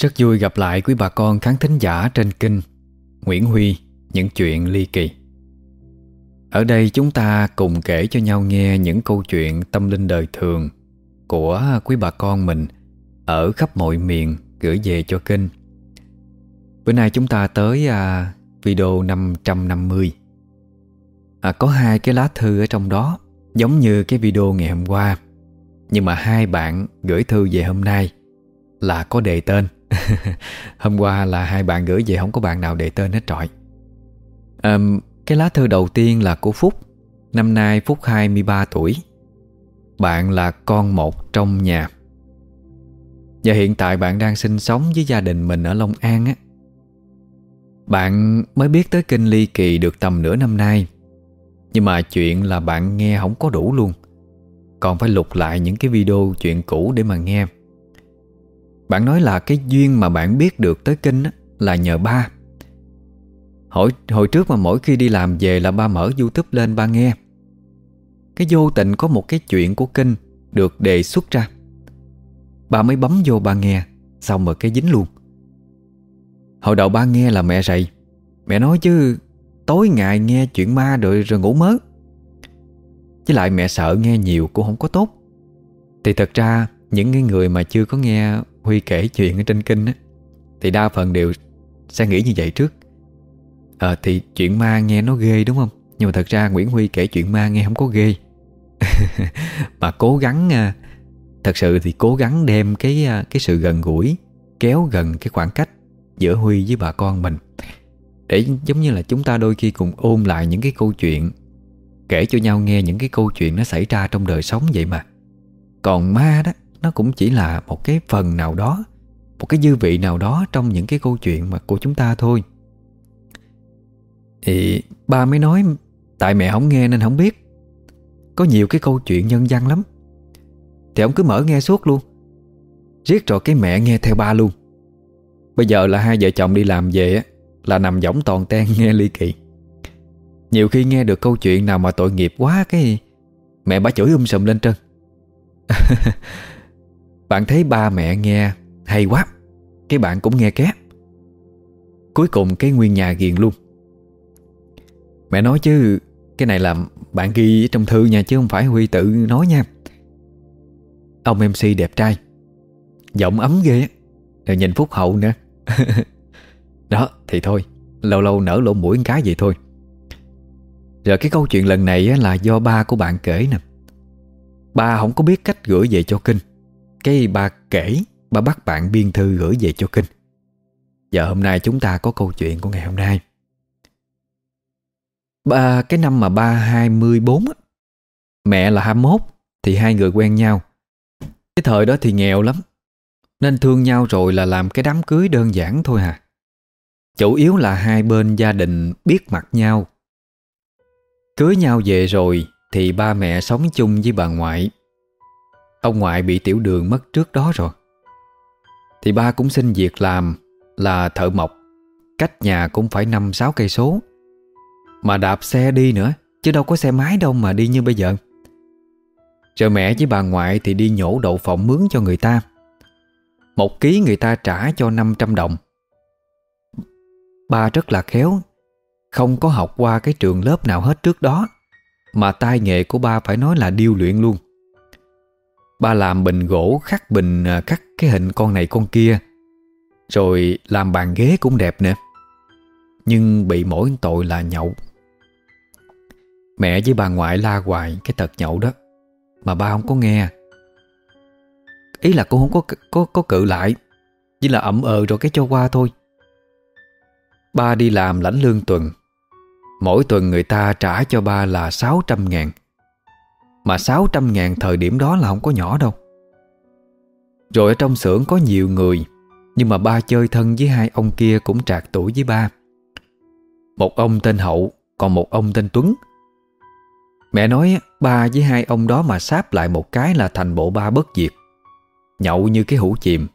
Rất vui gặp lại quý bà con khán thính giả trên kênh Nguyễn Huy Những chuyện ly kỳ. Ở đây chúng ta cùng kể cho nhau nghe những câu chuyện tâm linh đời thường Của quý bà con mình Ở khắp mọi miền gửi về cho kênh. Bữa nay chúng ta tới à, video 550 à, Có hai cái lá thư ở trong đó Giống như cái video ngày hôm qua Nhưng mà hai bạn gửi thư về hôm nay Là có đề tên. Hôm qua là hai bạn gửi về Không có bạn nào đề tên hết trọi. À, Cái lá thư đầu tiên là của Phúc. Năm nay Phúc 23 tuổi. Bạn là con một trong nhà. Và hiện tại bạn đang sinh sống với gia đình mình ở Long An á. Bạn mới biết tới kinh ly kỳ được tầm nửa năm nay. Nhưng mà chuyện là bạn nghe không có đủ luôn. Còn phải lục lại những cái video chuyện cũ để mà nghe bạn nói là cái duyên mà bạn biết được tới kinh á, là nhờ ba. Hồi, hồi trước mà mỗi khi đi làm về là ba mở Youtube lên ba nghe. Cái vô tình có một cái chuyện của kinh được đề xuất ra. Ba mới bấm vô ba nghe Xong rồi cái dính luôn. Hồi đầu ba nghe là mẹ rầy. Mẹ nói chứ Tối ngày nghe chuyện ma rồi rồi ngủ mớ. Với lại mẹ sợ nghe nhiều cũng không có tốt. Thì thật ra Những cái người mà chưa có nghe Huy kể chuyện ở trên kinh á Thì đa phần đều sẽ nghĩ như vậy trước. À, Thì chuyện ma nghe nó ghê đúng không? Nhưng mà thật ra Nguyễn Huy kể chuyện ma nghe không có ghê. Mà cố gắng ờ, Thật sự thì cố gắng đem cái ờ, cái sự gần gũi Kéo gần cái khoảng cách Giữa Huy với bà con mình. Để giống như là chúng ta đôi khi cùng ôm lại những cái câu chuyện Kể cho nhau nghe những cái câu chuyện nó xảy ra trong đời sống vậy mà. Còn ma đó nó cũng chỉ là một cái phần nào đó, Một cái dư vị nào đó Trong những cái câu chuyện mà của chúng ta thôi. Thì ba mới nói, Tại mẹ không nghe nên không biết. Có nhiều cái câu chuyện nhân văn lắm. Thì ông cứ mở nghe suốt luôn. Riết rồi cái mẹ nghe theo ba luôn. Bây giờ là hai vợ chồng đi làm về Là nằm võng toàn ten nghe ly kỳ. Nhiều khi nghe được câu chuyện nào mà tội nghiệp quá, Cái mẹ bà chửi um sùm lên trơn. Bạn thấy ba mẹ nghe hay quá. Cái bạn cũng nghe ké Cuối cùng cái nguyên nhà ghiền luôn. Mẹ nói chứ, Cái này là bạn ghi trong thư nha Chứ không phải Huy tự nói nha. Ông MC đẹp trai. Giọng ấm ghê Rồi nhìn phúc hậu nữa. Đó, thì thôi. Lâu lâu nở lỗ mũi cái vậy thôi. Rồi cái câu chuyện lần này là do ba của bạn kể nè. Ba không có biết cách gửi về cho kinh cái bà kể bà bắt bạn biên thư gửi về cho Kinh. Giờ hôm nay chúng ta có câu chuyện của ngày hôm nay. Ba Cái năm mà ba 24 á, Mẹ là 21 Thì hai người quen nhau. Cái thời đó thì nghèo lắm Nên thương nhau rồi là làm cái đám cưới đơn giản thôi hà. Chủ yếu là hai bên gia đình biết mặt nhau. Cưới nhau về rồi Thì ba mẹ sống chung với bà ngoại. Ông ngoại bị tiểu đường mất trước đó rồi. Thì ba cũng xin việc làm Là thợ mộc. Cách nhà cũng phải 5-6 cây số. Mà đạp xe đi nữa, Chứ đâu có xe máy đâu mà đi như bây giờ. Rồi mẹ với bà ngoại Thì đi nhổ đậu phộng mướn cho người ta. Một ký người ta trả cho 500 đồng. Ba rất là khéo, Không có học qua cái trường lớp nào hết trước đó, Mà tai nghề của ba phải nói là điêu luyện luôn. Ba làm bình gỗ, khắc bình à, khắc cái hình con này con kia. Rồi làm bàn ghế cũng đẹp nữa. Nhưng bị mỗi tội là nhậu. Mẹ với bà ngoại la hoài cái tật nhậu đó, Mà ba không có nghe. Ý là cô không có có có cự lại, Chỉ là ẩm ờ rồi cái cho qua thôi. Ba đi làm lãnh lương tuần. Mỗi tuần người ta trả cho ba là 600 ngàn mà 600 ngàn thời điểm đó là không có nhỏ đâu. Rồi ở trong xưởng có nhiều người, Nhưng mà ba chơi thân với hai ông kia cũng trạc tuổi với ba. Một ông tên Hậu, Còn một ông tên Tuấn. Mẹ nói ba với hai ông đó mà sáp lại một cái là thành bộ ba bất diệt, Nhậu như cái hũ chìm.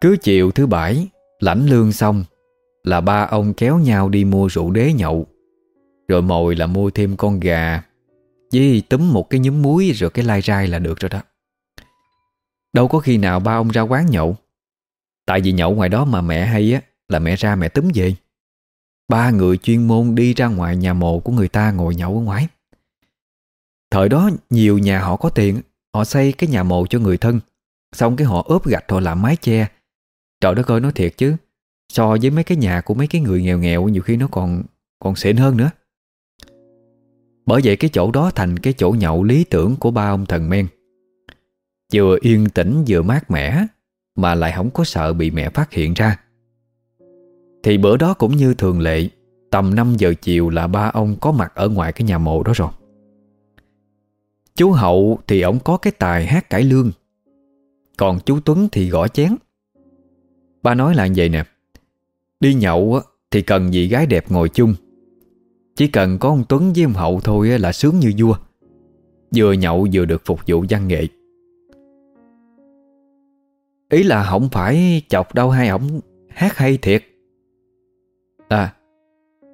Cứ chiều thứ bảy, Lãnh lương xong, Là ba ông kéo nhau đi mua rượu đế nhậu, Rồi mồi là mua thêm con gà với túm một cái nhúm muối rồi cái lai rai là được rồi đó. Đâu có khi nào ba ông ra quán nhậu. Tại vì nhậu ngoài đó mà mẹ hay á, Là mẹ ra mẹ túm về. Ba người chuyên môn đi ra ngoài nhà mồ của người ta ngồi nhậu ở ngoài. Thời đó nhiều nhà họ có tiền, Họ xây cái nhà mồ cho người thân. Xong cái họ ốp gạch, họ làm mái che. Trời đất ơi, nói thiệt chứ, So với mấy cái nhà của mấy cái người nghèo nghèo, Nhiều khi nó còn còn xịn hơn nữa. Bởi vậy cái chỗ đó thành cái chỗ nhậu lý tưởng của ba ông thần men. Vừa yên tĩnh vừa mát mẻ, Mà lại không có sợ bị mẹ phát hiện ra. Thì bữa đó cũng như thường lệ, Tầm 5 giờ chiều là ba ông có mặt ở ngoài cái nhà mộ đó rồi. Chú Hậu thì ông có cái tài hát cải lương, Còn chú Tuấn thì gõ chén. Ba nói là vậy nè, Đi nhậu thì cần gì gái đẹp ngồi chung chỉ cần có ông Tuấn với ông Hậu thôi là sướng như vua. Vừa nhậu vừa được phục vụ văn nghệ. Ý là không phải chọc đâu hai ổng hát hay thiệt. À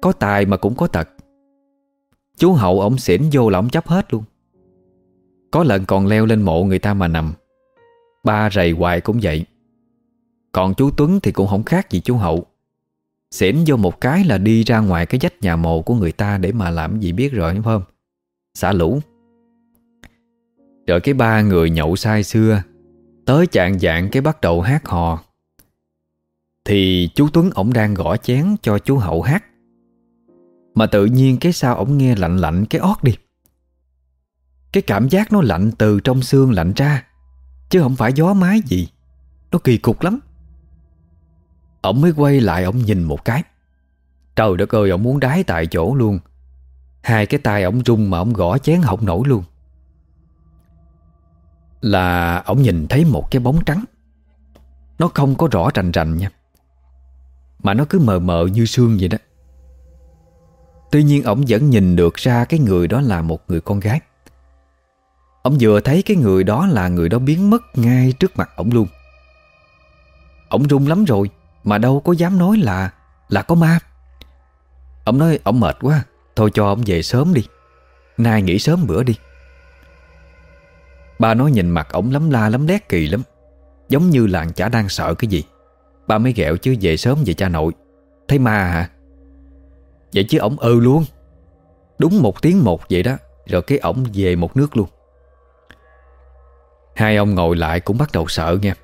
Có tài mà cũng có tật. Chú Hậu ổng xỉn vô là ổng chấp hết luôn. Có lần còn leo lên mộ người ta mà nằm. Ba rầy hoài cũng vậy. Còn chú Tuấn thì cũng không khác gì chú Hậu. Xỉn vô một cái là đi ra ngoài cái dách nhà mộ của người ta Để mà làm gì biết rồi, đúng không? Xả lũ. Rồi cái ba người nhậu say xưa, Tới chạng dạng cái bắt đầu hát hò. Thì chú Tuấn ổng đang gõ chén cho chú Hậu hát. Mà tự nhiên cái sao ổng nghe lạnh lạnh cái ót đi. Cái cảm giác nó lạnh từ trong xương lạnh ra, Chứ không phải gió mái gì. Nó kỳ cục lắm. Ông mới quay lại ông nhìn một cái. Trời đất ơi, ông muốn đái tại chỗ luôn. Hai cái tay ông rung mà ông gõ chén hỏng nổi luôn. Là ông nhìn thấy một cái bóng trắng. Nó không có rõ rành rành nha. Mà nó cứ mờ mờ như sương vậy đó. Tuy nhiên ông vẫn nhìn được ra cái người đó là một người con gái. Ông vừa thấy cái người đó là người đó biến mất ngay trước mặt ông luôn. Ông run lắm rồi. Mà đâu có dám nói là Là có ma. Ông nói ông mệt quá, Thôi cho ông về sớm đi. Nay nghỉ sớm bữa đi. Ba nói nhìn mặt ổng lắm la lắm đét kỳ lắm, Giống như làng chả đang sợ cái gì. Ba mới ghẹo chứ về sớm về cha nội. Thấy ma hả? Vậy chứ ổng ừ luôn. Đúng một tiếng một vậy đó, Rồi cái ổng về một nước luôn. Hai ông ngồi lại cũng bắt đầu sợ nha.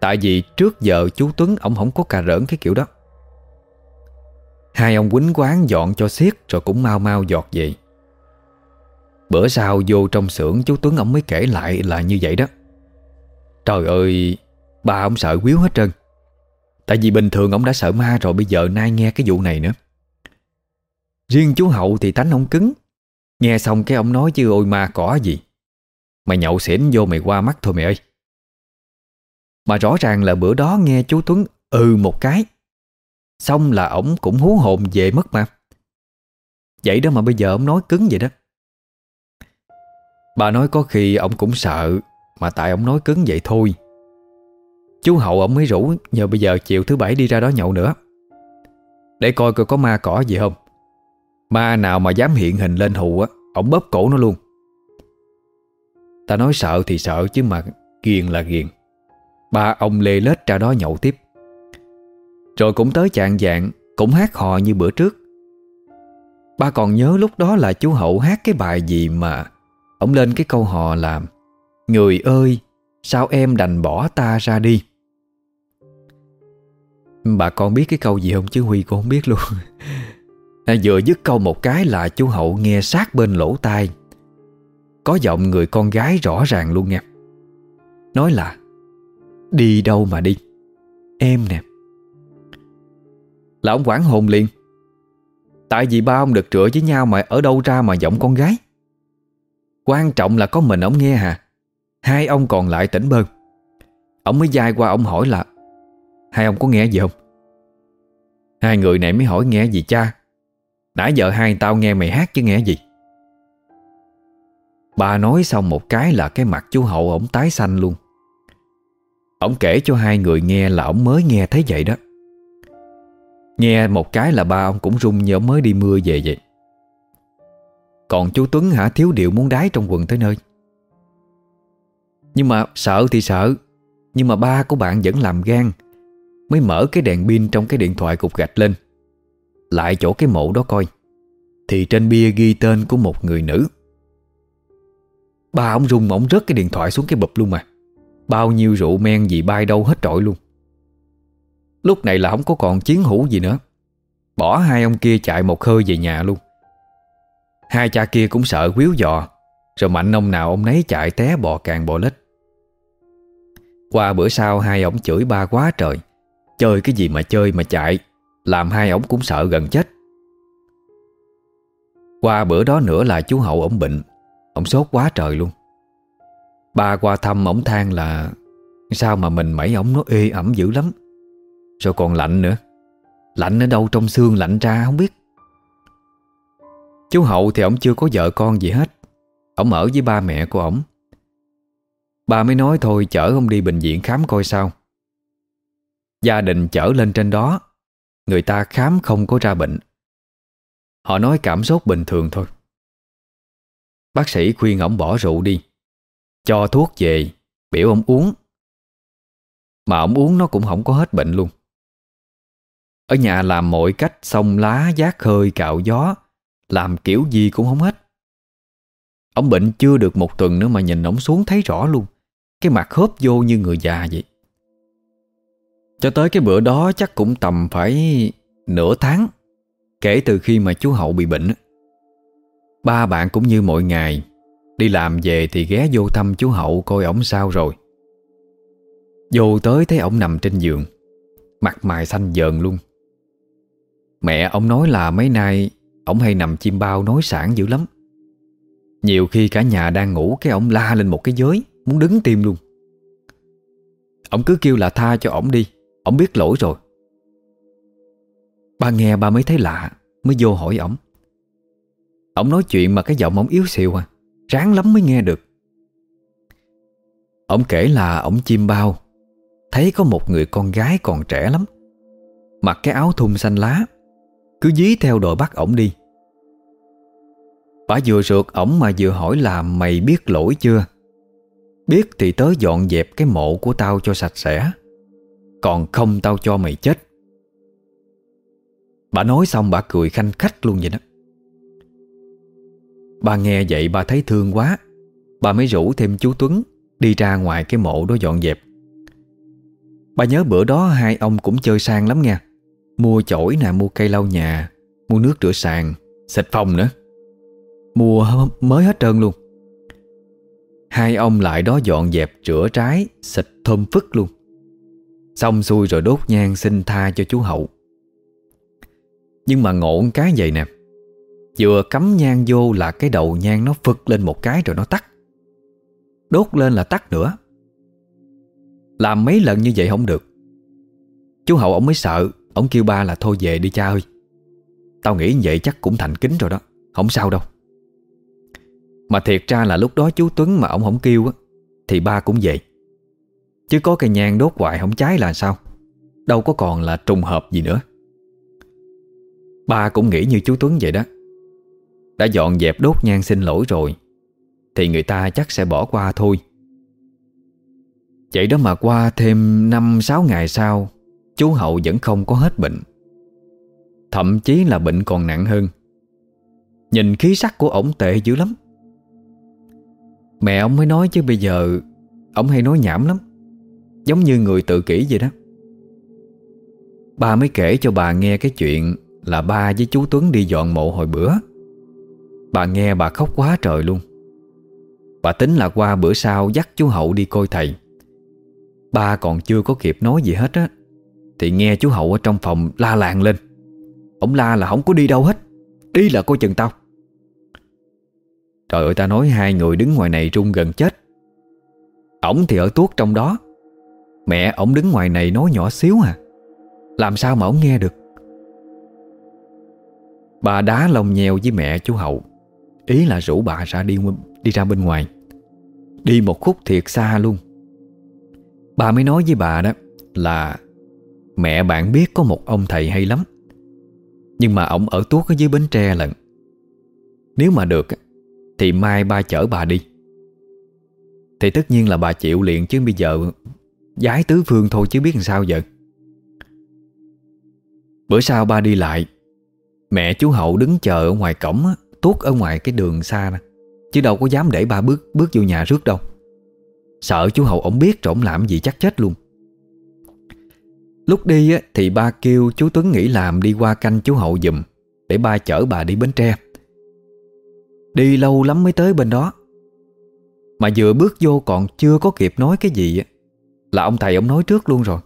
Tại vì trước giờ chú Tuấn, Ông không có cà rỡn cái kiểu đó. Hai ông quýnh quán dọn cho xiết Rồi cũng mau mau giọt về. Bữa sau vô trong xưởng, Chú Tuấn ông mới kể lại là như vậy đó. Trời ơi, Ba ông sợ quýu hết trơn. Tại vì bình thường ông đã sợ ma rồi, Bây giờ nay nghe cái vụ này nữa. Riêng chú Hậu thì tánh ông cứng. Nghe xong cái ông nói chứ ôi ma cỏ gì. Mày nhậu xỉn vô mày qua mắt thôi mày ơi. Mà rõ ràng là bữa đó nghe chú Tuấn ừ một cái. Xong là ổng cũng hú hồn về mất mà Vậy đó mà bây giờ ông nói cứng vậy đó. Bà nói có khi ông cũng sợ, Mà tại ông nói cứng vậy thôi. Chú Hậu ông mới rủ, Nhờ bây giờ chiều thứ bảy đi ra đó nhậu nữa. Để coi coi có ma cỏ gì không. Ma nào mà dám hiện hình lên hù á, ổng bóp cổ nó luôn. Ta nói sợ thì sợ chứ mà Ghiền là ghiền. Ba ông lê lết ra đó nhậu tiếp. Rồi cũng tới chạng dạng Cũng hát hò như bữa trước. Ba còn nhớ lúc đó là chú Hậu hát cái bài gì mà Ông lên cái câu hò là Người ơi Sao em đành bỏ ta ra đi? Bà con biết cái câu gì không chứ Huy cũng không biết luôn. À, Vừa dứt câu một cái là chú Hậu nghe sát bên lỗ tai. Có giọng người con gái rõ ràng luôn nghe Nói là Đi đâu mà đi? Em nè. Là ông quảng hồn liền. Tại vì ba ông được trựa với nhau mà ở đâu ra mà giọng con gái. Quan trọng là có mình ông nghe hả Hai ông còn lại tỉnh bơn Ông mới dai qua ông hỏi là, Hai ông có nghe gì không? Hai người này mới hỏi, nghe gì cha? Nãy giờ hai tao nghe mày hát chứ nghe gì? Bà nói xong một cái là cái mặt chú Hậu ổng tái xanh luôn. Ông kể cho hai người nghe là ông mới nghe thấy vậy đó. Nghe một cái là ba ông cũng rung như ông mới đi mưa về vậy. Còn chú Tuấn hả? Thiếu điệu muốn đái trong quần tới nơi. Nhưng mà sợ thì sợ, Nhưng mà ba của bạn vẫn làm gan, Mới mở cái đèn pin trong cái điện thoại cục gạch lên. Lại chỗ cái mộ đó coi, Thì trên bia ghi tên của một người nữ. Ba ông rung ổng rớt cái điện thoại xuống cái bụp luôn mà. Bao nhiêu rượu men gì bay đâu hết trội luôn. Lúc này là không có còn chiến hữu gì nữa. Bỏ hai ông kia chạy một hơi về nhà luôn. Hai cha kia cũng sợ quýu dò, Rồi mạnh ông nào ông nấy chạy té bò càng bò lết. Qua bữa sau hai ông chửi ba quá trời. Chơi cái gì mà chơi mà chạy, Làm hai ông cũng sợ gần chết. Qua bữa đó nữa là chú Hậu ổng bệnh Ông sốt quá trời luôn. Ba qua thăm ổng than là, Sao mà mình mẩy ổng nó ê ẩm dữ lắm? Rồi còn lạnh nữa? Lạnh ở đâu trong xương lạnh ra không biết. Chú Hậu thì ổng chưa có vợ con gì hết. Ổng ở với ba mẹ của ổng. Ba mới nói thôi chở ông đi bệnh viện khám coi sao. Gia đình chở lên trên đó, Người ta khám không có ra bệnh. Họ nói cảm sốt bình thường thôi. Bác sĩ khuyên ổng bỏ rượu đi. Cho thuốc về Biểu ông uống. Mà ông uống nó cũng không có hết bệnh luôn. Ở nhà làm mọi cách Xông lá, giác hơi, cạo gió Làm kiểu gì cũng không hết. Ông bệnh chưa được một tuần nữa Mà nhìn ông xuống thấy rõ luôn Cái mặt khớp vô như người già vậy. Cho tới cái bữa đó Chắc cũng tầm phải Nửa tháng Kể từ khi mà chú Hậu bị bệnh Ba bạn cũng như mọi ngày Đi làm về thì ghé vô thăm chú Hậu Coi ổng sao rồi. Vô tới thấy ổng nằm trên giường, Mặt mày xanh dờn luôn. Mẹ ông nói là mấy nay Ổng hay nằm chim bao nói sản dữ lắm. Nhiều khi cả nhà đang ngủ Cái ổng la lên một cái giới, Muốn đứng tim luôn. Ông cứ kêu là tha cho ổng đi, Ổng biết lỗi rồi. Ba nghe ba mới thấy lạ, Mới vô hỏi ổng. Ông nói chuyện mà cái giọng ông yếu xìu à. Ráng lắm mới nghe được. Ông kể là ông chim bao. Thấy có một người con gái còn trẻ lắm. Mặc cái áo thun xanh lá. Cứ dí theo đội bắt ổng đi. Bà vừa rượt ổng mà vừa hỏi là Mày biết lỗi chưa? Biết thì tới dọn dẹp cái mộ của tao cho sạch sẽ. Còn không tao cho mày chết. Bà nói xong bà cười khanh khách luôn vậy đó. Ba nghe vậy ba thấy thương quá. Ba mới rủ thêm chú Tuấn Đi ra ngoài cái mộ đó dọn dẹp. Ba nhớ bữa đó hai ông cũng chơi sang lắm nha. Mua chổi nè, mua cây lau nhà Mua nước rửa sàn Xịt phòng nữa. Mua mới hết trơn luôn. Hai ông lại đó dọn dẹp rửa trái Xịt thơm phức luôn. Xong xuôi rồi đốt nhang xin tha cho chú Hậu. Nhưng mà ngộ cái vậy nè Vừa cắm nhang vô là cái đầu nhang nó phực lên một cái rồi nó tắt. Đốt lên là tắt nữa. Làm mấy lần như vậy không được. Chú Hậu ông mới sợ, Ông kêu ba là thôi về đi cha ơi. Tao nghĩ vậy chắc cũng thành kính rồi đó, Không sao đâu. Mà thiệt ra là lúc đó chú Tuấn mà ông không kêu á, Thì ba cũng về. Chứ có cây nhang đốt hoài không cháy là sao? Đâu có còn là trùng hợp gì nữa. Ba cũng nghĩ như chú Tuấn vậy đó đã dọn dẹp đốt nhang xin lỗi rồi, Thì người ta chắc sẽ bỏ qua thôi. Vậy đó mà qua thêm 5-6 ngày sau, Chú Hậu vẫn không có hết bệnh. Thậm chí là bệnh còn nặng hơn. Nhìn khí sắc của ổng tệ dữ lắm. Mẹ ông mới nói chứ bây giờ Ông hay nói nhảm lắm. Giống như người tự kỷ vậy đó. Ba mới kể cho bà nghe cái chuyện Là ba với chú Tuấn đi dọn mộ hồi bữa. Bà nghe bà khóc quá trời luôn. Bà tính là qua bữa sau dắt chú Hậu đi coi thầy. Ba còn chưa có kịp nói gì hết á, Thì nghe chú Hậu ở trong phòng la làng lên. Ông la là không có đi đâu hết, Đi là coi chừng tao. Trời ơi, ta nói hai người đứng ngoài này run gần chết. Ổng thì ở tuốt trong đó. Mẹ ổng đứng ngoài này nói nhỏ xíu à. Làm sao mà ổng nghe được? Bà đá lông nheo với mẹ chú Hậu. Ý là rủ bà ra đi đi ra bên ngoài. Đi một khúc thiệt xa luôn. Bà mới nói với bà đó Là, Mẹ bạn biết có một ông thầy hay lắm. Nhưng mà ông ở tuốt ở dưới Bến Tre lận Nếu mà được Thì mai ba chở bà đi. Thì tất nhiên là bà chịu liền chứ bây giờ Giái tứ phương thôi chứ biết làm sao giờ. Bữa sau ba đi lại, Mẹ chú Hậu đứng chờ ở ngoài cổng á Tuốt ở ngoài cái đường xa nè, Chứ đâu có dám để ba bước bước vô nhà rước đâu. Sợ chú Hậu ổng biết rồi ổng làm gì chắc chết luôn. Lúc đi thì ba kêu chú Tuấn nghỉ làm đi qua canh chú Hậu dùm Để ba chở bà đi Bến Tre. Đi lâu lắm mới tới bên đó. Mà vừa bước vô còn chưa có kịp nói cái gì Là ông thầy ông nói trước luôn rồi.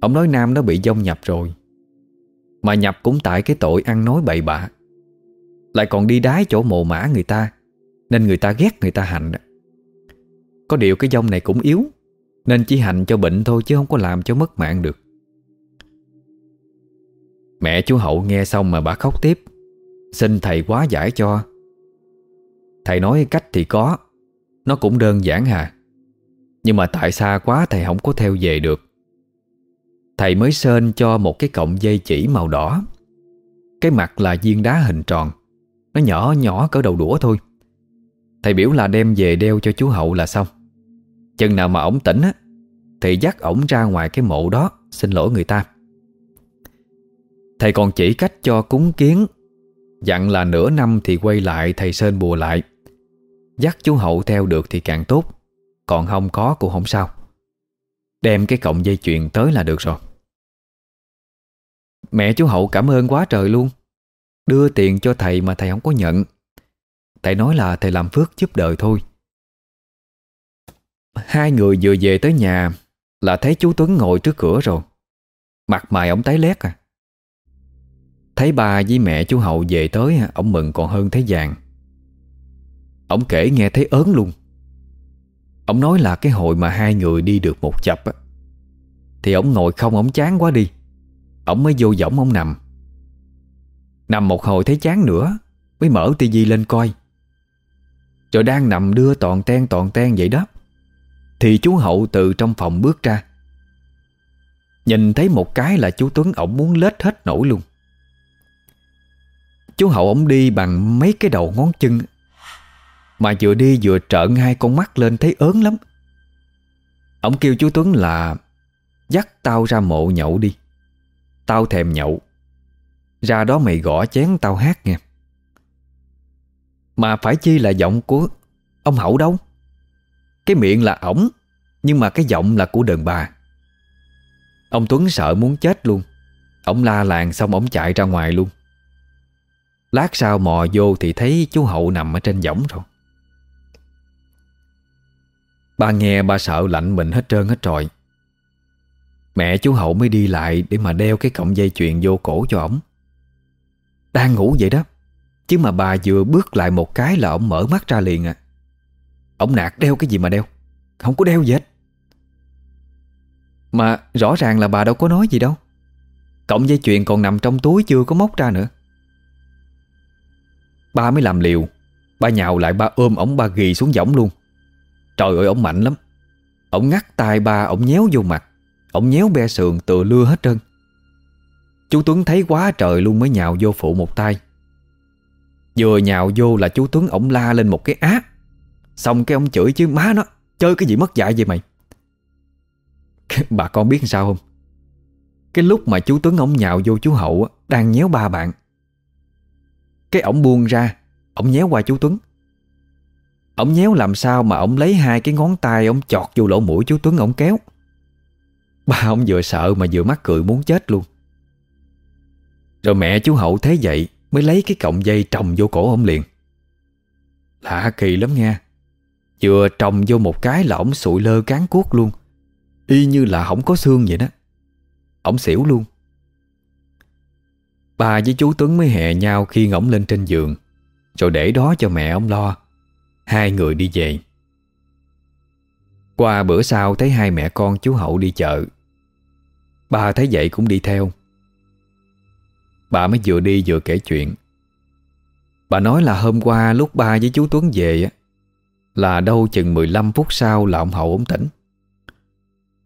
Ông nói Nam nó bị dông nhập rồi. Mà nhập cũng tại cái tội ăn nói bậy bạ. Lại còn đi đái chỗ mồ mã người ta, Nên người ta ghét người ta hành Có điều cái dông này cũng yếu, Nên chỉ hành cho bệnh thôi Chứ không có làm cho mất mạng được. Mẹ chú Hậu nghe xong mà bà khóc tiếp, Xin thầy quá giải cho. Thầy nói cách thì có, Nó cũng đơn giản hà, Nhưng mà tại xa quá thầy không có theo về được. Thầy mới sơn cho một cái cọng dây chỉ màu đỏ, Cái mặt là viên đá hình tròn. Nó nhỏ nhỏ cỡ đầu đũa thôi. Thầy biểu là đem về đeo cho chú Hậu là xong. Chừng nào mà ổng tỉnh á, Thì dắt ổng ra ngoài cái mộ đó, Xin lỗi người ta. Thầy còn chỉ cách cho cúng kiến. Dặn là nửa năm thì quay lại, thầy Sơn bùa lại. Dắt chú Hậu theo được thì càng tốt. Còn không có cũng không sao. Đem cái cọng dây chuyền tới là được rồi. Mẹ chú Hậu cảm ơn quá trời luôn. Đưa tiền cho thầy mà thầy không có nhận. Thầy nói là thầy làm phước giúp đời thôi. Hai người vừa về tới nhà Là thấy chú Tuấn ngồi trước cửa rồi. Mặt mày ông tái lét à. Thấy bà với mẹ chú Hậu về tới Ông mừng còn hơn thấy vàng. Ông kể nghe thấy ớn luôn. Ông nói là cái hồi mà hai người đi được một chập á, Thì ông ngồi không ông chán quá đi. Ông mới vô võng ông nằm. Nằm một hồi thấy chán nữa, Mới mở tivi lên coi. Rồi đang nằm đưa toàn ten toàn ten vậy đó. Thì chú Hậu từ trong phòng bước ra. Nhìn thấy một cái là chú Tuấn ổng muốn lết hết nổi luôn. Chú Hậu ổng đi bằng mấy cái đầu ngón chân. Mà vừa đi vừa trợn hai con mắt lên thấy ớn lắm. Ông kêu chú Tuấn là, Dắt tao ra mộ nhậu đi. Tao thèm nhậu. Ra đó mày gõ chén tao hát nghe. Mà phải chi là giọng của Ông Hậu đâu? Cái miệng là ổng, Nhưng mà cái giọng là của đàn bà. Ông Tuấn sợ muốn chết luôn. Ông la làng xong ông chạy ra ngoài luôn. Lát sau mò vô thì thấy chú Hậu nằm ở trên võng rồi. Ba nghe ba sợ lạnh mình hết trơn hết trọi. Mẹ chú Hậu mới đi lại Để mà đeo cái cọng dây chuyền vô cổ cho ổng. Đang ngủ vậy đó. Chứ mà bà vừa bước lại một cái là ông mở mắt ra liền à. Ông nạt đeo cái gì mà đeo? Không có đeo gì hết. Mà rõ ràng là bà đâu có nói gì đâu. Cọng dây chuyền còn nằm trong túi chưa có móc ra nữa. Ba mới làm liều. Ba nhào lại, ba ôm ổng, ba ghi xuống võng luôn. Trời ơi, ổng mạnh lắm. Ổng ngắt tay ba, ổng nhéo vô mặt. Ổng nhéo be sườn tựa lưa hết trơn. Chú Tuấn thấy quá trời luôn mới nhào vô phụ một tay. Vừa nhào vô là chú Tuấn ổng la lên một cái á. Xong cái ông chửi chứ, má nó, Chơi cái gì mất dạy vậy mày? Bà con biết sao không? Cái lúc mà chú Tuấn ổng nhào vô chú Hậu Đang nhéo ba bạn. Cái ổng buông ra, Ổng nhéo qua chú Tuấn. Ổng nhéo làm sao mà ổng lấy hai cái ngón tay ổng chọt vô lỗ mũi chú Tuấn ổng kéo. Ba ông vừa sợ mà vừa mắc cười muốn chết luôn. Rồi mẹ chú Hậu thấy vậy Mới lấy cái cọng dây trồng vô cổ ông liền. Lạ kỳ lắm nha. Vừa trồng vô một cái là ổng sụi lơ cán cuốc luôn. Y như là không có xương vậy đó. Ổng xỉu luôn. Bà với chú Tuấn mới hè nhau khi ngỗng lên trên giường, Rồi để đó cho mẹ ông lo. Hai người đi về. Qua bữa sau thấy hai mẹ con chú Hậu đi chợ. Bà thấy vậy cũng đi theo. Bà mới vừa đi vừa kể chuyện. Bà nói là hôm qua lúc ba với chú Tuấn về Là đâu chừng 15 phút sau là ông Hậu ông tỉnh.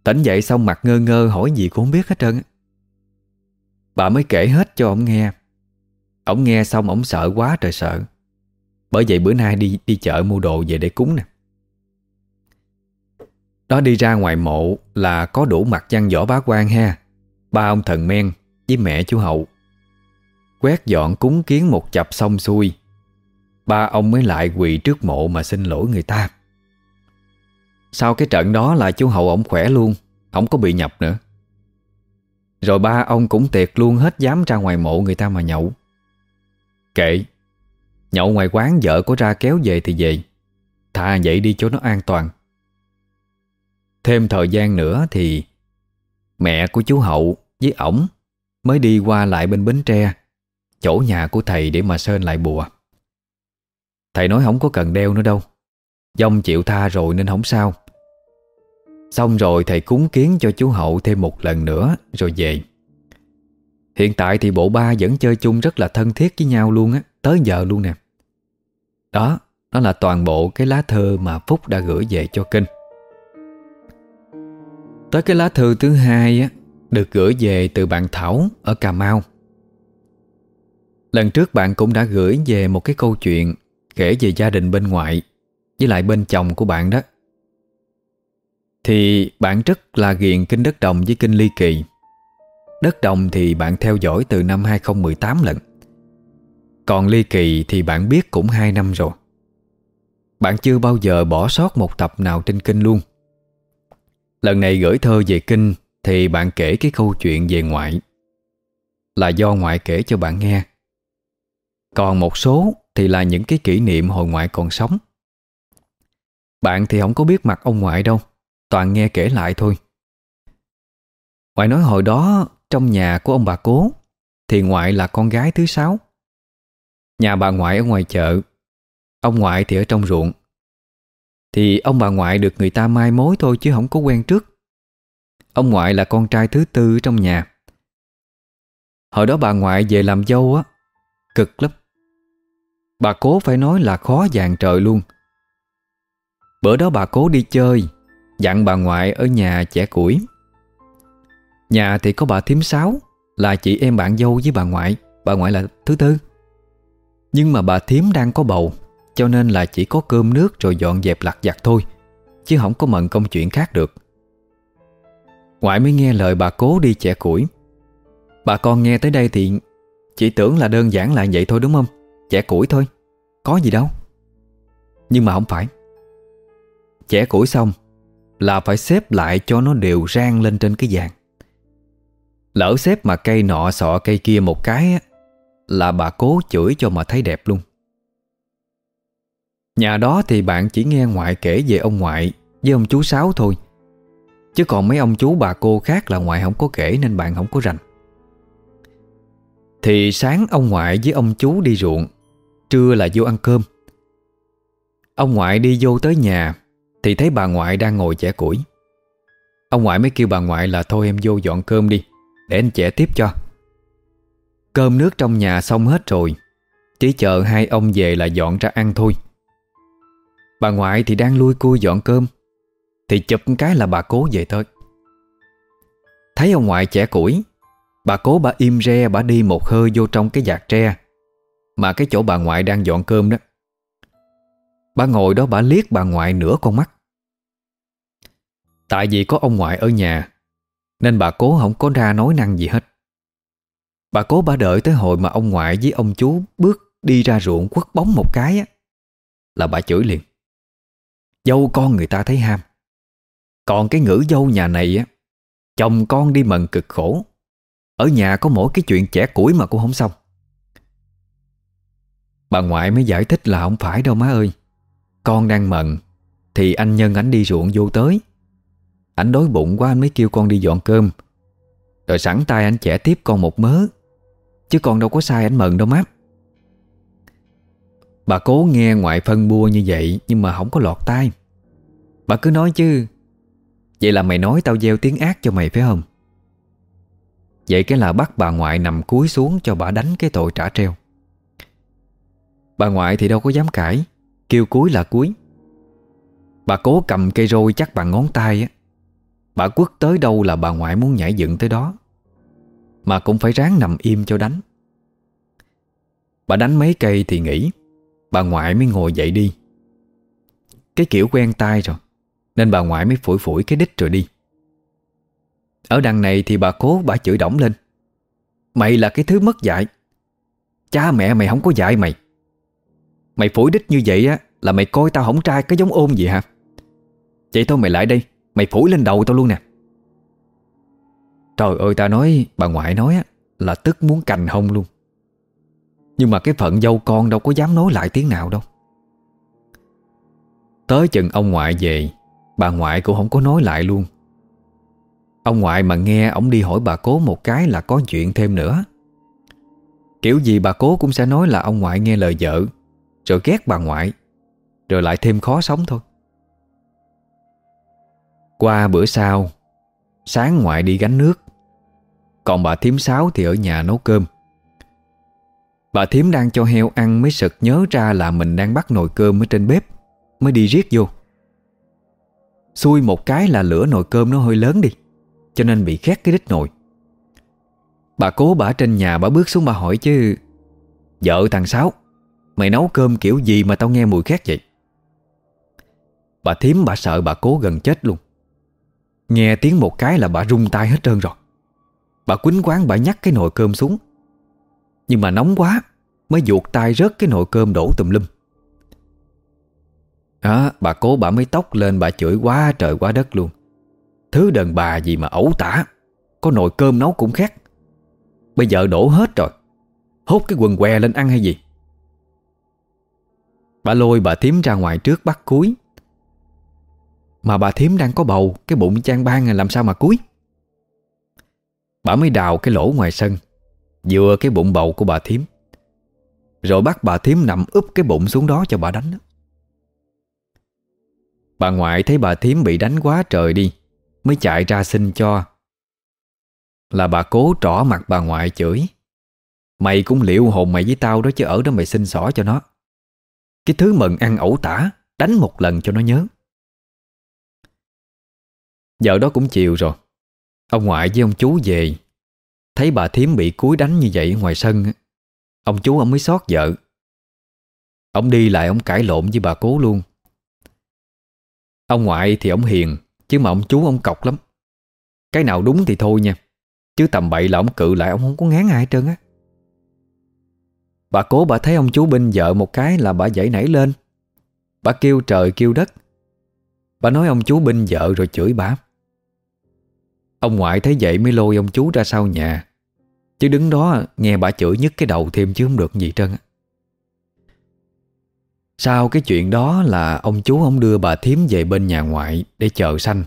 Tỉnh dậy xong mặt ngơ ngơ hỏi gì cũng không biết hết trơn Bà mới kể hết cho ông nghe. Ông nghe xong ông sợ quá trời sợ. Bởi vậy bữa nay đi đi chợ mua đồ về để cúng nè. Đó đi ra ngoài mộ là có đủ mặt văn võ bá quan ha. Ba ông thần men với mẹ chú Hậu. Quét dọn cúng kiến một chập xong xuôi, Ba ông mới lại quỳ trước mộ mà xin lỗi người ta. Sau cái trận đó là chú Hậu ổng khỏe luôn, Không có bị nhập nữa. Rồi ba ông cũng tiệt luôn hết dám ra ngoài mộ người ta mà nhậu. Kệ, Nhậu ngoài quán vợ có ra kéo về thì về Thà vậy đi cho nó an toàn. Thêm thời gian nữa thì Mẹ của chú Hậu với ổng Mới đi qua lại bên Bến Tre. Chỗ nhà của thầy để mà sơn lại bùa. Thầy nói không có cần đeo nữa đâu. Dông chịu tha rồi nên không sao. Xong rồi thầy cúng kiến cho chú Hậu thêm một lần nữa Rồi về. Hiện tại thì bộ ba vẫn chơi chung rất là thân thiết với nhau luôn á Tới giờ luôn nè. Đó, đó là toàn bộ cái lá thơ mà Phúc đã gửi về cho kinh. Tới cái lá thư thứ hai á Được gửi về từ bạn Thảo Ở Cà Mau. Lần trước bạn cũng đã gửi về một cái câu chuyện Kể về gia đình bên ngoại Với lại bên chồng của bạn đó. Thì bạn rất là ghiền kinh đất đồng với kinh ly kỳ. Đất đồng thì bạn theo dõi từ năm 2018 lần Còn ly kỳ thì bạn biết cũng 2 năm rồi. Bạn chưa bao giờ bỏ sót một tập nào trên kinh luôn. Lần này gửi thơ về kinh Thì bạn kể cái câu chuyện về ngoại, Là do ngoại kể cho bạn nghe. Còn một số thì là những cái kỷ niệm hồi ngoại còn sống. Bạn thì không có biết mặt ông ngoại đâu, Toàn nghe kể lại thôi. Ngoại nói hồi đó, Trong nhà của ông bà cố, Thì ngoại là con gái thứ sáu. Nhà bà ngoại ở ngoài chợ, Ông ngoại thì ở trong ruộng. Thì ông bà ngoại được người ta mai mối thôi chứ không có quen trước. Ông ngoại là con trai thứ tư trong nhà. Hồi đó bà ngoại về làm dâu á, Cực lắm. Bà cố phải nói là khó dàn trời luôn. Bữa đó bà cố đi chơi, Dặn bà ngoại ở nhà trẻ củi. Nhà thì có bà thím sáu, Là chị em bạn dâu với bà ngoại. Bà ngoại là thứ tư. Nhưng mà bà thím đang có bầu, cho nên là chỉ có cơm nước rồi dọn dẹp lặt vặt thôi, Chứ không có mận công chuyện khác được. Ngoại mới nghe lời bà cố đi chẻ củi. Bà con nghe tới đây thì Chỉ tưởng là đơn giản là vậy thôi, đúng không? Chẻ củi thôi Có gì đâu. Nhưng mà không phải. Chẻ củi xong Là phải xếp lại cho nó đều rang lên trên cái vàng. Lỡ xếp mà cây nọ sọ cây kia một cái á, Là bà cố chửi cho mà thấy đẹp luôn. Nhà đó thì bạn chỉ nghe ngoại kể về ông ngoại với ông chú Sáu thôi. Chứ còn mấy ông chú bà cô khác là ngoại không có kể nên bạn không có rành. Thì sáng ông ngoại với ông chú đi ruộng Trưa là vô ăn cơm. Ông ngoại đi vô tới nhà, Thì thấy bà ngoại đang ngồi chẻ củi. Ông ngoại mới kêu bà ngoại là thôi em vô dọn cơm đi, Để anh chẻ tiếp cho. Cơm nước trong nhà xong hết rồi, Chỉ chờ hai ông về là dọn ra ăn thôi. Bà ngoại thì đang lui cui dọn cơm, Thì chụp cái là bà cố về tới. Thấy ông ngoại trẻ củi, Bà cố bà im re, bà đi một hơi vô trong cái giạc tre. Mà cái chỗ bà ngoại đang dọn cơm đó. Bà ngồi đó bà liếc bà ngoại nửa con mắt. Tại vì có ông ngoại ở nhà, Nên bà cố không có ra nói năng gì hết. Bà cố bà đợi tới hồi mà ông ngoại với ông chú bước đi ra ruộng quất bóng một cái á, Là bà chửi liền. Dâu con người ta thấy ham. Còn cái ngữ dâu nhà này á, Chồng con đi mần cực khổ. Ở nhà có mỗi cái chuyện trẻ củi mà cũng không xong. Bà ngoại mới giải thích là không phải đâu má ơi. Con đang mận, Thì anh nhân ảnh đi ruộng vô tới. Ảnh đói bụng quá, anh mới kêu con đi dọn cơm. Rồi sẵn tay anh trẻ tiếp con một mớ, Chứ con đâu có sai anh mận đâu má. Bà cố nghe ngoại phân bua như vậy, Nhưng mà không có lọt tai. Bà cứ nói chứ, Vậy là mày nói tao gieo tiếng ác cho mày phải không? Vậy cái là bắt bà ngoại nằm cúi xuống Cho bà đánh cái tội trả treo. Bà ngoại thì đâu có dám cãi, Kêu cúi là cúi. Bà cố cầm cây roi chắc bằng ngón tay á. Bà quất tới đâu là bà ngoại muốn nhảy dựng tới đó. Mà cũng phải ráng nằm im cho đánh. Bà đánh mấy cây thì nghỉ, Bà ngoại mới ngồi dậy đi. Cái kiểu quen tay rồi, Nên bà ngoại mới phủi phủi cái đít rồi đi. Ở đằng này thì bà cố bà chửi đỏng lên. Mày là cái thứ mất dạy. Cha mẹ mày không có dạy mày. Mày phủi đích như vậy á, Là mày coi tao hổng trai cái giống ôn gì hả? Vậy thôi mày lại đây, Mày phủi lên đầu tao luôn nè. Trời ơi, ta nói, Bà ngoại nói á, Là tức muốn cành hông luôn. Nhưng mà cái phận dâu con đâu có dám nói lại tiếng nào đâu. Tới chừng ông ngoại về, Bà ngoại cũng không có nói lại luôn. Ông ngoại mà nghe Ông đi hỏi bà cố một cái là có chuyện thêm nữa. Kiểu gì bà cố cũng sẽ nói là ông ngoại nghe lời vợ. Rồi ghét bà ngoại, Rồi lại thêm khó sống thôi. Qua bữa sau, Sáng ngoại đi gánh nước. Còn bà thím sáu thì ở nhà nấu cơm. Bà thím đang cho heo ăn mới sực nhớ ra là mình đang bắt nồi cơm ở trên bếp, Mới đi riết vô. Xui một cái là lửa nồi cơm nó hơi lớn đi, Cho nên bị khét cái đít nồi. Bà cố bà trên nhà bà bước xuống bà hỏi chứ, Vợ thằng Sáu Mày nấu cơm kiểu gì mà tao nghe mùi khác vậy? Bà thím bà sợ bà cố gần chết luôn. Nghe tiếng một cái là bà rung tay hết trơn rồi. Bà quýnh quán bà nhắc cái nồi cơm xuống. Nhưng mà nóng quá Mới ruột tay rớt cái nồi cơm đổ tùm lum. Đó, bà cố bà mới tóc lên bà chửi quá trời quá đất luôn. Thứ đàn bà gì mà ẩu tả Có nồi cơm nấu cũng khác Bây giờ đổ hết rồi. Hốt cái quần què lên ăn hay gì? Bà lôi bà thím ra ngoài trước bắt cuối. Mà bà thím đang có bầu, Cái bụng chan ban à, làm sao mà cuối? Bà mới đào cái lỗ ngoài sân, Vừa cái bụng bầu của bà thím. Rồi bắt bà thím nằm úp cái bụng xuống đó cho bà đánh Bà ngoại thấy bà thím bị đánh quá trời đi, Mới chạy ra xin cho. Là bà cố trỏ mặt bà ngoại chửi. Mày cũng liệu hồn mày với tao đó chứ ở đó mày xin xỏ cho nó. Cái thứ mận ăn ẩu tả, Đánh một lần cho nó nhớ. Giờ đó cũng chiều rồi. Ông ngoại với ông chú về. Thấy bà thím bị cúi đánh như vậy ngoài sân Ông chú ông mới xót vợ. Ông đi lại ông cãi lộn với bà cố luôn. Ông ngoại thì ông hiền, Chứ mà ông chú ông cọc lắm. Cái nào đúng thì thôi nha, Chứ tầm bậy là ông cự lại ông không có ngán ai hết trơn á. Bà cố bà thấy ông chú binh vợ một cái là bà dậy nảy lên. Bà kêu trời kêu đất. Bà nói ông chú binh vợ rồi chửi bà. Ông ngoại thấy vậy mới lôi ông chú ra sau nhà. Chứ đứng đó nghe bà chửi nhức cái đầu thêm chứ không được gì trơn sau cái chuyện đó là ông chú ông đưa bà thím về bên nhà ngoại để chờ sanh,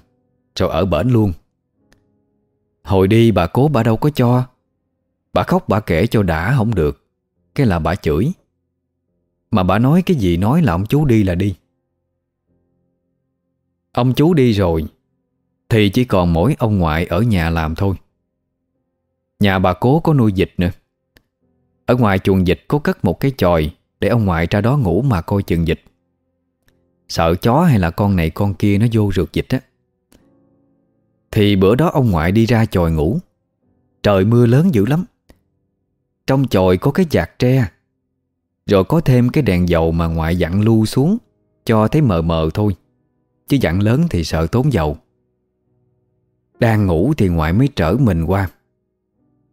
rồi ở bển luôn. Hồi đi bà cố bà đâu có cho. Bà khóc bà kể cho đã không được, cái là bà chửi. Mà bà nói cái gì nói là ông chú đi là đi. Ông chú đi rồi, thì chỉ còn mỗi ông ngoại ở nhà làm thôi. Nhà bà cố có nuôi dịch nữa. Ở ngoài chuồng dịch có cất một cái chòi để ông ngoại ra đó ngủ mà coi chừng dịch Sợ chó hay là con này con kia nó vô rượt dịch á Thì bữa đó ông ngoại đi ra chòi ngủ Trời mưa lớn dữ lắm trong chòi có cái giạc tre. Rồi có thêm cái đèn dầu mà ngoại dặn lưu xuống, Cho thấy mờ mờ thôi. Chứ dặn lớn thì sợ tốn dầu. Đang ngủ thì ngoại mới trở mình qua.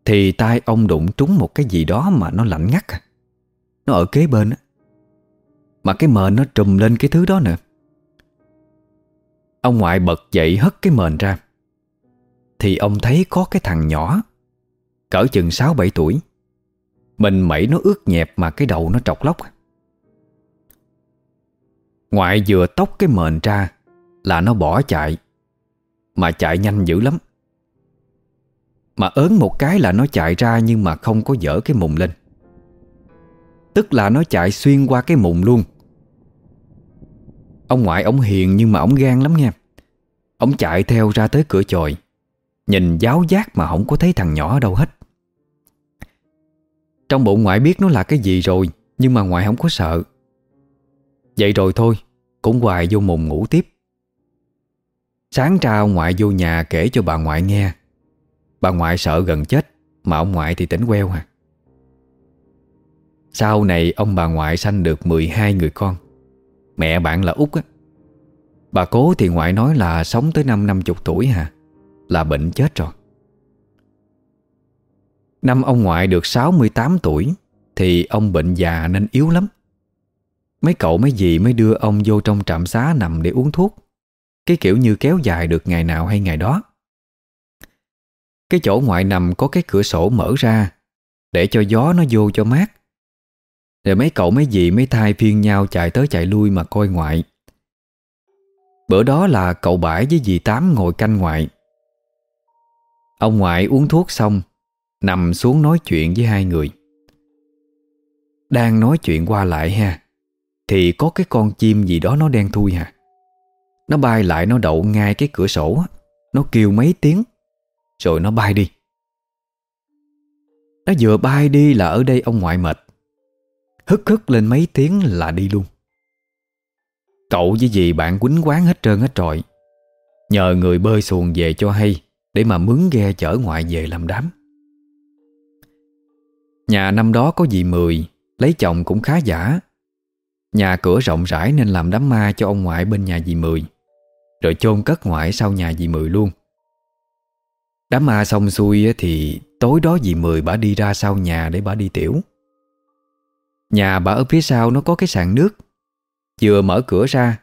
Thì tay ông đụng trúng một cái gì đó mà nó lạnh ngắt à. nó ở kế bên á. Mà cái mền nó trùm lên cái thứ đó nữa Ông ngoại bật dậy hất cái mền ra. Thì ông thấy có cái thằng nhỏ, Cỡ chừng 6-7 tuổi. Mình mẩy nó ướt nhẹp mà cái đầu nó trọc lóc. Ngoại vừa tóc cái mền ra Là nó bỏ chạy, Mà chạy nhanh dữ lắm. Mà ớn một cái là nó chạy ra Nhưng mà không có dở cái mùng lên. Tức là nó chạy xuyên qua cái mùng luôn. Ông ngoại ông hiền nhưng mà ông gan lắm nha Ông chạy theo ra tới cửa chòi, Nhìn giáo giác mà không có thấy thằng nhỏ ở đâu hết. Trong bụng ngoại biết nó là cái gì rồi, Nhưng mà ngoại không có sợ. Vậy rồi thôi, Cũng hoài vô mùng ngủ tiếp. Sáng ra ông ngoại vô nhà kể cho bà ngoại nghe. Bà ngoại sợ gần chết, Mà ông ngoại thì tỉnh queo à. Sau này ông bà ngoại sanh được 12 người con. Mẹ bạn là út á. Bà cố thì ngoại nói là sống tới năm năm chục tuổi hả Là bệnh chết rồi. Năm ông ngoại được 68 tuổi, Thì ông bệnh già nên yếu lắm. Mấy cậu mấy dì mới đưa ông vô trong trạm xá nằm để uống thuốc, Cái kiểu như kéo dài được ngày nào hay ngày đó. Cái chỗ ngoại nằm có cái cửa sổ mở ra, Để cho gió nó vô cho mát. Rồi mấy cậu mấy dì mới thay phiên nhau chạy tới chạy lui mà coi ngoại. Bữa đó là cậu Bãi với dì Tám ngồi canh ngoại. Ông ngoại uống thuốc xong Nằm xuống nói chuyện với hai người. Đang nói chuyện qua lại ha, Thì có cái con chim gì đó nó đen thui hả Nó bay lại, nó đậu ngay cái cửa sổ Nó kêu mấy tiếng, Rồi nó bay đi. Nó vừa bay đi là ở đây ông ngoại mệt, Hức hức lên mấy tiếng là đi luôn. Cậu với dì bạn quýnh quán hết trơn hết trọi, Nhờ người bơi xuồng về cho hay Để mà mướn ghe chở ngoại về làm đám. Nhà năm đó có dì Mười, Lấy chồng cũng khá giả. Nhà cửa rộng rãi nên làm đám ma cho ông ngoại bên nhà dì Mười, Rồi chôn cất ngoại sau nhà dì Mười luôn. Đám ma xong xuôi thì tối đó dì Mười bà đi ra sau nhà để bà đi tiểu. Nhà bà ở phía sau nó có cái sàn nước. Vừa mở cửa ra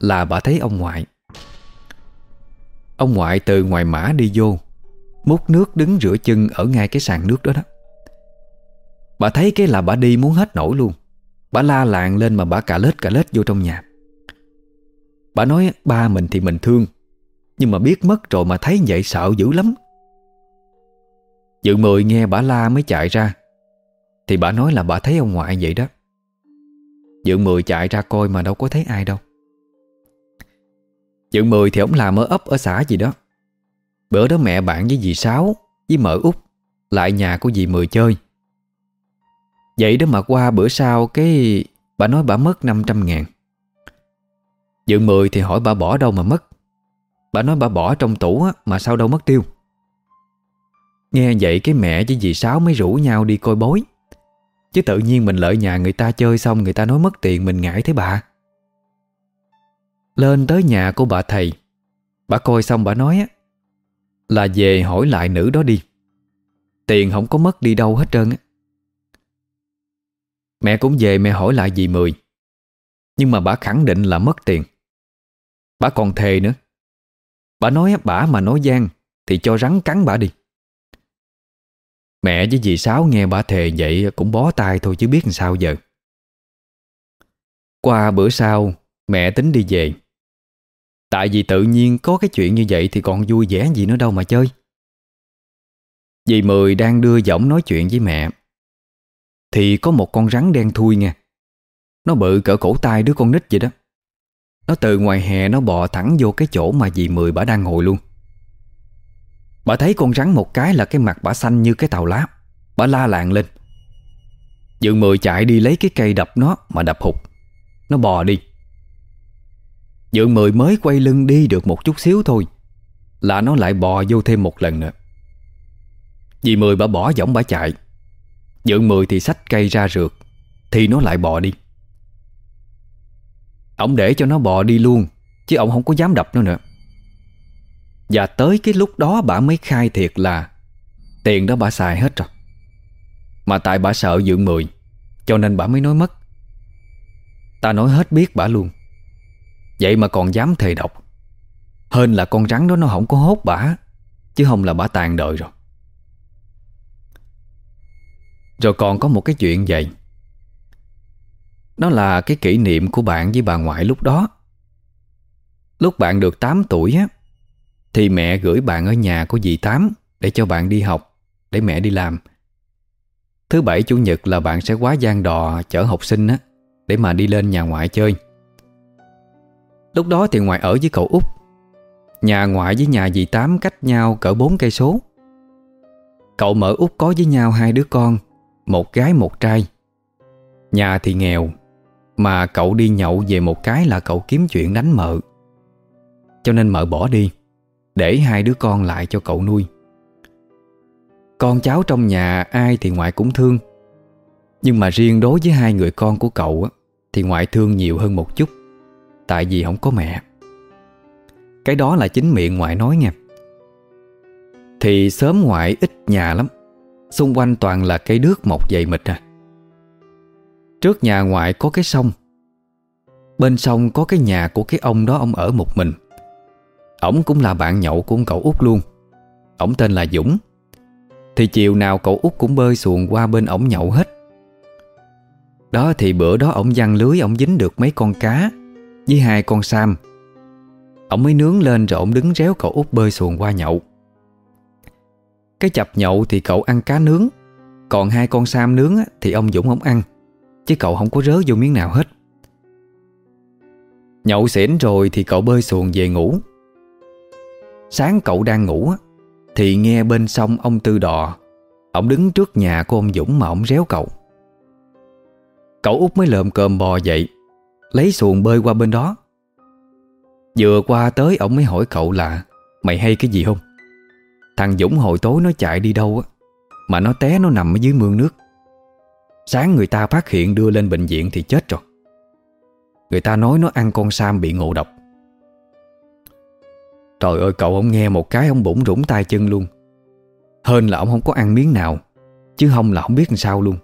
Là bà thấy ông ngoại. Ông ngoại từ ngoài mã đi vô, Múc nước đứng rửa chân Ở ngay cái sàn nước đó đó. Bà thấy cái là bà đi muốn hết nổi luôn. Bà la làng lên mà bà cà lết cà lết vô trong nhà. Bà nói, ba mình thì mình thương, Nhưng mà biết mất rồi mà thấy vậy sợ dữ lắm. Dự mười nghe bà la mới chạy ra, Thì bà nói là bà thấy ông ngoại vậy đó. Dự Mười chạy ra coi mà đâu có thấy ai đâu. Dự Mười thì ổng làm ở ấp ở xã gì đó. Bữa đó mẹ bạn với dì Sáu Với mợ út Lại nhà của dì Mười chơi. Vậy đó mà qua bữa sau Cái bà nói bà mất 500 ngàn. Dượng Mười thì hỏi bà bỏ đâu mà mất. Bà nói bà bỏ trong tủ á, Mà sao đâu mất tiêu. Nghe vậy cái mẹ với dì Sáu mới rủ nhau đi coi bối Chứ tự nhiên mình lợi nhà người ta chơi xong Người ta nói mất tiền mình ngại thế bà. Lên tới nhà của bà thầy Bà coi xong bà nói á Là về hỏi lại nữ đó đi. Tiền không có mất đi đâu hết trơn á. Mẹ cũng về mẹ hỏi lại dì Mười Nhưng mà bà khẳng định là mất tiền Bà còn thề nữa Bà nói bà mà nói gian Thì cho rắn cắn bà đi Mẹ với dì Sáu nghe bà thề vậy cũng bó tay thôi chứ biết làm sao giờ. Qua bữa sau, mẹ tính đi về. Tại vì tự nhiên có cái chuyện như vậy thì còn vui vẻ gì nữa đâu mà chơi. Dì Mười đang đưa giọng nói chuyện với mẹ. Thì có một con rắn đen thui nha. Nó bự cỡ cổ tay đứa con nít vậy đó. Nó từ ngoài hè nó bò thẳng vô cái chỗ mà dì Mười bà đang ngồi luôn. Bà thấy con rắn một cái là cái mặt bà xanh như cái tàu lá Bà la làng lên Dượng mười chạy đi lấy cái cây đập nó Mà đập hụt Nó bò đi Dượng mười mới quay lưng đi được một chút xíu thôi, Là nó lại bò vô thêm một lần nữa Dì mười bà bỏ giỏng bà chạy Dượng mười thì sách cây ra rượt Thì nó lại bò đi. Ông để cho nó bò đi luôn, Chứ ông không có dám đập nó nữa. Và tới cái lúc đó bà mới khai thiệt là Tiền đó bà xài hết rồi. Mà tại bà sợ dượng mười, Cho nên bà mới nói mất. Ta nói hết biết bà luôn. Vậy mà còn dám thề độc. Hơn là con rắn đó nó không có hốt bà, Chứ không là bà tàn đời rồi. Rồi còn có một cái chuyện vậy. Nó là cái kỷ niệm của bạn với bà ngoại lúc đó. Lúc bạn được 8 tuổi á, thì mẹ gửi bạn ở nhà của dì Tám Để cho bạn đi học, Để mẹ đi làm. Thứ bảy, chủ nhật là bạn sẽ quá gian đò Chở học sinh á, Để mà đi lên nhà ngoại chơi. Lúc đó thì ngoại ở với cậu út. Nhà ngoại với nhà dì Tám cách nhau cỡ 4 cây số. Cậu mở út có với nhau hai đứa con. Một gái một trai. Nhà thì nghèo, Mà cậu đi nhậu về một cái là cậu kiếm chuyện đánh mợ. Cho nên mợ bỏ đi, để hai đứa con lại cho cậu nuôi. Con cháu trong nhà ai thì ngoại cũng thương, Nhưng mà riêng đối với hai người con của cậu Thì ngoại thương nhiều hơn một chút, Tại vì không có mẹ. Cái đó là chính miệng ngoại nói nha Thì sớm ngoại ít nhà lắm Xung quanh toàn là cây đước mọc dày mịt à. Trước nhà ngoại có cái sông. Bên sông có cái nhà của cái ông đó, ông ở một mình. Ông cũng là bạn nhậu của ông cậu út luôn. Ông tên là Dũng. Thì chiều nào cậu út cũng bơi xuồng qua bên ổng nhậu hết. Đó, thì bữa đó ổng văng lưới, ổng dính được mấy con cá Với hai con sam. Ổng mới nướng lên rồi ổng đứng réo cậu út bơi xuồng qua nhậu. Cái chập nhậu thì cậu ăn cá nướng. Còn hai con sam nướng thì ông Dũng không ăn. Chứ cậu không có rớ vô miếng nào hết. Nhậu xỉn rồi thì cậu bơi xuồng về ngủ. Sáng cậu đang ngủ Thì nghe bên sông ông Tư Đò. Ông đứng trước nhà của ông Dũng mà ông réo cậu. Cậu út mới lợm cơm bò dậy, Lấy xuồng bơi qua bên đó. Vừa qua tới ông mới hỏi cậu là Mày hay cái gì không? Thằng Dũng hồi tối nó chạy đi đâu á, Mà nó té nó nằm ở dưới mương nước. Sáng người ta phát hiện đưa lên bệnh viện thì chết rồi. Người ta nói nó ăn con Sam bị ngộ độc. Trời ơi, cậu ông nghe một cái ông bụng rủng tay chân luôn. Hơn là ông không có ăn miếng nào, Chứ không là không biết làm sao luôn.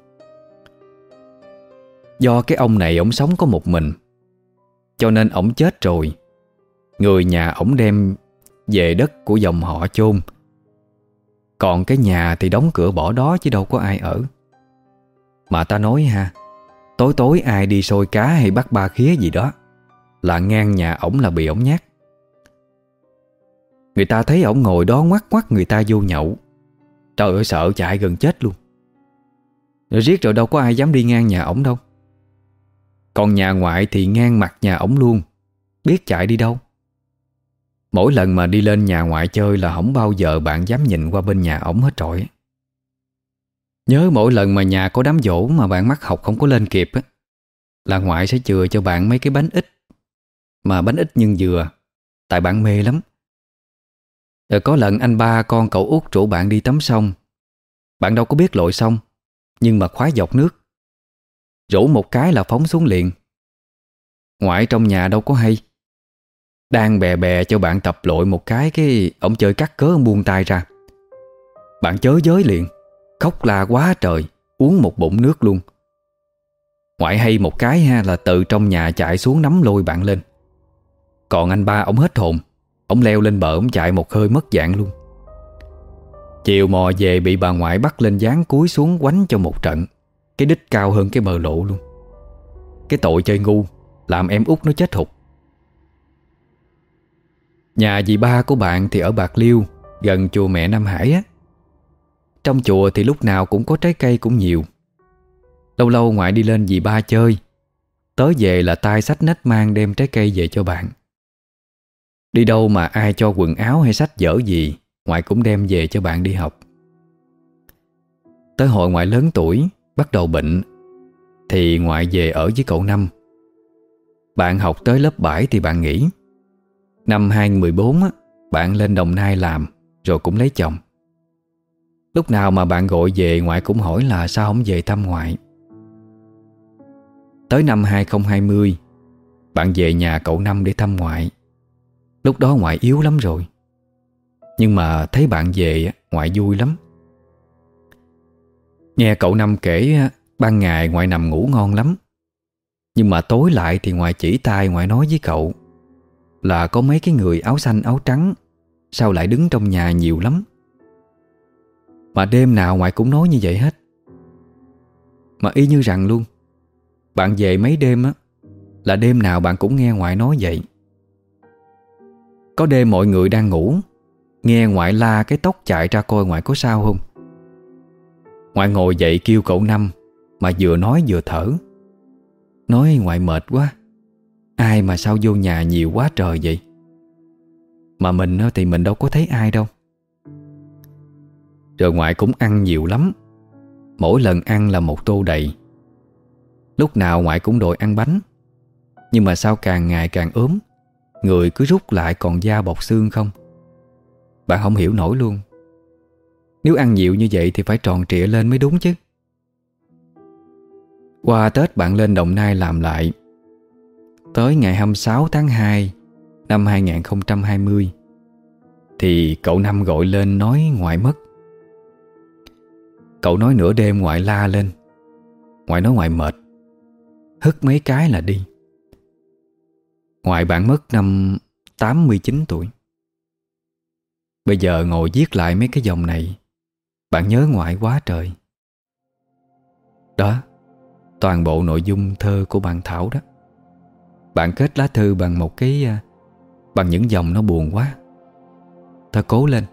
Do cái ông này ông sống có một mình, Cho nên ông chết rồi. Người nhà ông đem về đất của dòng họ chôn còn cái nhà thì đóng cửa bỏ đó chứ đâu có ai ở. Mà ta nói ha, Tối tối ai đi sôi cá hay bắt ba khía gì đó, Là ngang nhà ổng là bị ổng nhát. Người ta thấy ổng ngồi đó ngoắt ngoắt người ta vô nhậu. Trời ơi, sợ chạy gần chết luôn. Rồi riết rồi đâu có ai dám đi ngang nhà ổng đâu. Còn nhà ngoại thì ngang mặt nhà ổng luôn. Biết chạy đi đâu. Mỗi lần mà đi lên nhà ngoại chơi là không bao giờ bạn dám nhìn qua bên nhà ổng hết trọi Nhớ mỗi lần mà nhà có đám dỗ mà bạn mắc học không có lên kịp á, Là ngoại sẽ chừa cho bạn mấy cái bánh ít. Mà bánh ít nhưng dừa Tại bạn mê lắm. Rồi có lần anh ba con cậu út rủ bạn đi tắm sông Bạn đâu có biết lội sông Nhưng mà khoái dọc nước. Rủ một cái là phóng xuống liền. Ngoại trong nhà đâu có hay. Đang bè bè cho bạn tập lội một cái Cái ông chơi cắt cớ ông buông tay ra. Bạn chớ giới liền, Khóc la quá trời, Uống một bụng nước luôn. Ngoại hay một cái ha là từ trong nhà chạy xuống nắm lôi bạn lên. Còn anh ba ông hết hồn Ông leo lên bờ ông chạy một hơi mất dạng luôn. Chiều mò về bị bà ngoại bắt lên dáng cúi xuống quánh cho một trận, Cái đích cao hơn cái bờ lộ luôn. Cái tội chơi ngu, Làm em út nó chết hụt. Nhà dì ba của bạn thì ở Bạc Liêu, Gần chùa mẹ Nam Hải á. Trong chùa thì lúc nào cũng có trái cây cũng nhiều. Lâu lâu ngoại đi lên dì ba chơi. Tới về là tay sách nách mang đem trái cây về cho bạn. Đi đâu mà ai cho quần áo hay sách dở gì, Ngoại cũng đem về cho bạn đi học. Tới hồi ngoại lớn tuổi, Bắt đầu bệnh, Thì ngoại về ở với cậu Năm. Bạn học tới lớp 7 thì bạn nghỉ. Năm 2014 á, Bạn lên Đồng Nai làm Rồi cũng lấy chồng. Lúc nào mà bạn gọi về Ngoại cũng hỏi là sao không về thăm ngoại. Tới năm 2020 Bạn về nhà cậu Năm để thăm ngoại. Lúc đó ngoại yếu lắm rồi. Nhưng mà thấy bạn về Ngoại vui lắm. Nghe cậu Năm kể Ban ngày ngoại nằm ngủ ngon lắm. Nhưng mà tối lại thì ngoại chỉ tay Ngoại nói với cậu. Là có mấy cái người áo xanh, áo trắng. Sao lại đứng trong nhà nhiều lắm? Mà đêm nào ngoại cũng nói như vậy hết. Mà y như rằng luôn, Bạn về mấy đêm á, Là đêm nào bạn cũng nghe ngoại nói vậy. Có đêm mọi người đang ngủ, Nghe ngoại la cái tóc chạy ra coi ngoại có sao không? Ngoại ngồi dậy kêu cậu Năm, Mà vừa nói vừa thở. Nói ngoại mệt quá. Ai mà sao vô nhà nhiều quá trời vậy? Mà mình thì mình đâu có thấy ai đâu. Rồi ngoại cũng ăn nhiều lắm. Mỗi lần ăn là một tô đầy. Lúc nào ngoại cũng đội ăn bánh. Nhưng mà sao càng ngày càng ốm, Người cứ rút lại còn da bọc xương không? Bạn không hiểu nổi luôn. Nếu ăn nhiều như vậy Thì phải tròn trịa lên mới đúng chứ. Qua Tết bạn lên Đồng Nai làm lại Tới ngày 26 tháng 2 Năm 2020 Thì cậu Năm gọi lên nói ngoại mất. Cậu nói nửa đêm ngoại la lên. Ngoại nói ngoại mệt. Hất mấy cái là đi. Ngoại bạn mất năm 89 tuổi. Bây giờ ngồi viết lại mấy cái dòng này, Bạn nhớ ngoại quá trời. Đó, Toàn bộ nội dung thơ của bạn Thảo đó. Bạn kết lá thư bằng một cái à, Bằng những dòng nó buồn quá. Thôi cố lên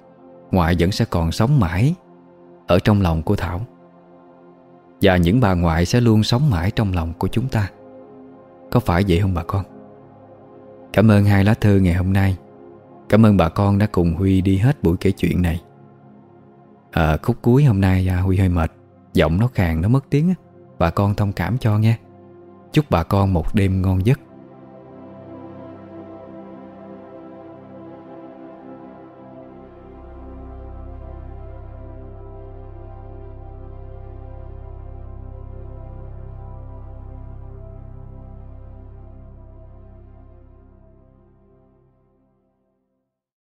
Ngoại vẫn sẽ còn sống mãi Ở trong lòng của Thảo. Và những bà ngoại sẽ luôn sống mãi trong lòng của chúng ta. Có phải vậy không bà con? Cảm ơn hai lá thư ngày hôm nay. Cảm ơn bà con đã cùng Huy đi hết buổi kể chuyện này. À, Khúc cuối hôm nay à, Huy hơi mệt. Giọng nó khàn nó mất tiếng Bà con thông cảm cho nghe. Chúc bà con một đêm ngon giấc.